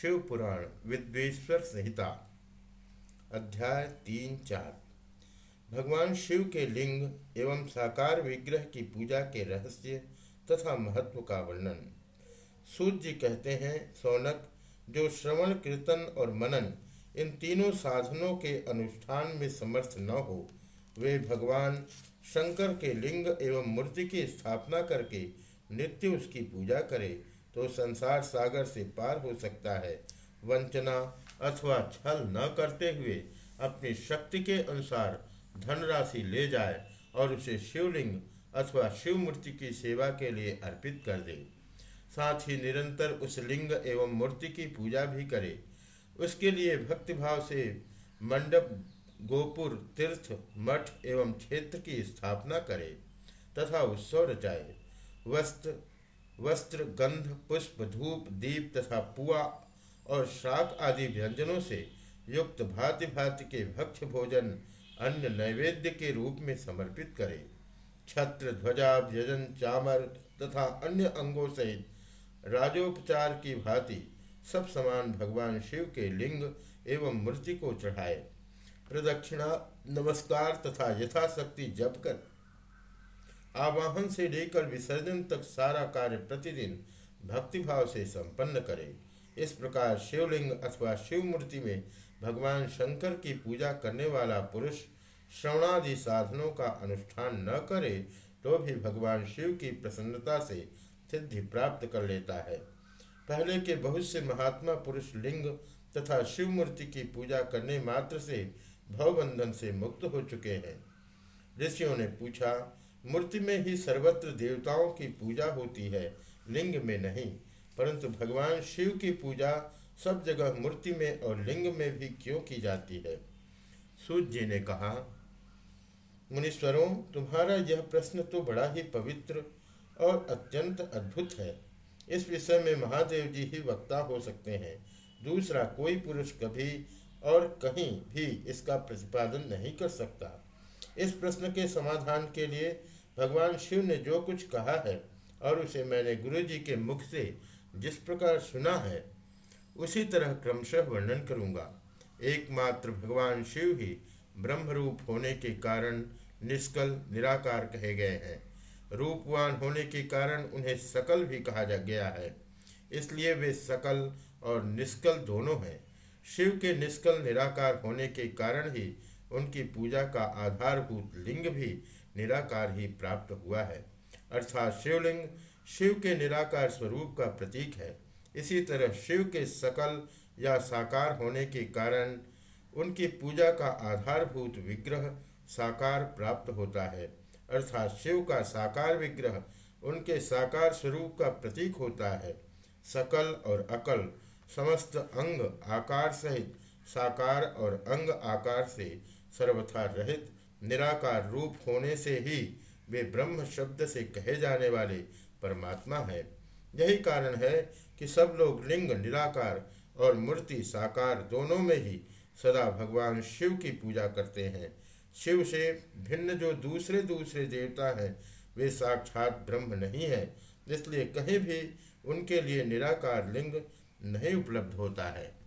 शिव पुराण विद्वेश्वर संहिता, अध्याय तीन चार। भगवान शिव के लिंग एवं साकार विग्रह की पूजा के रहस्य तथा महत्व का वर्णन। सूर्य जी कहते हैं, सौनक, जो श्रवण, कीर्तन और मनन इन तीनों साधनों के अनुष्ठान में समर्थ न हो, वे भगवान शंकर के लिंग एवं मूर्ति की स्थापना करके नित्य उसकी पूजा करे तो संसार सागर से पार हो सकता है। वंचना अथवा छल न करते हुए अपनी शक्ति के अनुसार धनराशि ले जाए और उसे शिवलिंग अथवा शिव मूर्ति की सेवा के लिए अर्पित कर दे। साथ ही निरंतर उस लिंग एवं मूर्ति की पूजा भी करे। उसके लिए भक्तिभाव से मंडप, गोपुर, तीर्थ, मठ एवं क्षेत्र की स्थापना करे तथा उत्सव रचाए। वस्त्र वस्त्र, गंध, पुष्प, धूप, दीप तथा पुआ और शाक आदि व्यंजनों से युक्त भांति भांति के भक्ष भोजन अन्य नैवेद्य के रूप में समर्पित करे। छत्र, ध्वजा, व्यजन, चामर तथा अन्य अंगों सहित राजोपचार की भांति सब समान भगवान शिव के लिंग एवं मूर्ति को चढ़ाए। प्रदक्षिणा, नमस्कार तथा यथाशक्ति जप कर आवाहन से लेकर विसर्जन तक सारा कार्य प्रतिदिन भक्तिभाव से संपन्न करे। इस प्रकार शिवलिंग अथवा शिव मूर्ति में भगवान शंकर की पूजा करने वाला पुरुष श्रवणादि साधनों का अनुष्ठान न करे तो भी भगवान शिव की प्रसन्नता से सिद्धि प्राप्त कर लेता है। पहले के बहुत से महात्मा पुरुष लिंग तथा शिव मूर्ति की पूजा करने मात्र से भवबंधन से मुक्त हो चुके हैं। ऋषियों ने पूछा मूर्ति में ही सर्वत्र देवताओं की पूजा होती है, लिंग में नहीं। परंतु भगवान शिव की पूजा सब जगह मूर्ति में और लिंग में भी क्यों की जाती है? सूर्य जी ने कहा, मुनीश्वरों, तुम्हारा यह प्रश्न तो बड़ा ही पवित्र और अत्यंत अद्भुत है। इस विषय में महादेव जी ही वक्ता हो सकते हैं। दूसरा कोई पुरुष कभी और कहीं भी इसका प्रतिपादन नहीं कर सकता। इस प्रश्न के समाधान के लिए भगवान शिव ने जो कुछ कहा है और उसे मैंने गुरु जी के मुख से जिस प्रकार सुना है, उसी तरह क्रमशः वर्णन करूँगा। एकमात्र भगवान शिव ही ब्रह्मरूप होने के कारण निष्कल, निराकार कहे गए हैं। रूपवान होने के कारण उन्हें सकल भी कहा जा गया है। इसलिए वे सकल और निष्कल दोनों हैं। शिव के निष्कल, निराकार होने के कारण ही उनकी पूजा का आधारभूत लिंग भी निराकार ही प्राप्त हुआ है। अर्थात शिवलिंग शिव के निराकार स्वरूप का प्रतीक है। इसी तरह शिव के सकल या साकार होने के कारण उनकी पूजा का आधारभूत विग्रह साकार प्राप्त होता है। अर्थात शिव का साकार विग्रह उनके साकार स्वरूप का प्रतीक होता है। सकल और अकल समस्त अंग आकार सहित साकार और अंग आकार से सर्वथा रहित, निराकार रूप होने से ही वे ब्रह्म शब्द से कहे जाने वाले परमात्मा है। यही कारण है कि सब लोग लिंग, निराकार और मूर्ति, साकार दोनों में ही सदा भगवान शिव की पूजा करते हैं। शिव से भिन्न जो दूसरे दूसरे देवता हैं, वे साक्षात ब्रह्म नहीं है, इसलिए कहीं भी उनके लिए निराकार लिंग नहीं उपलब्ध होता है।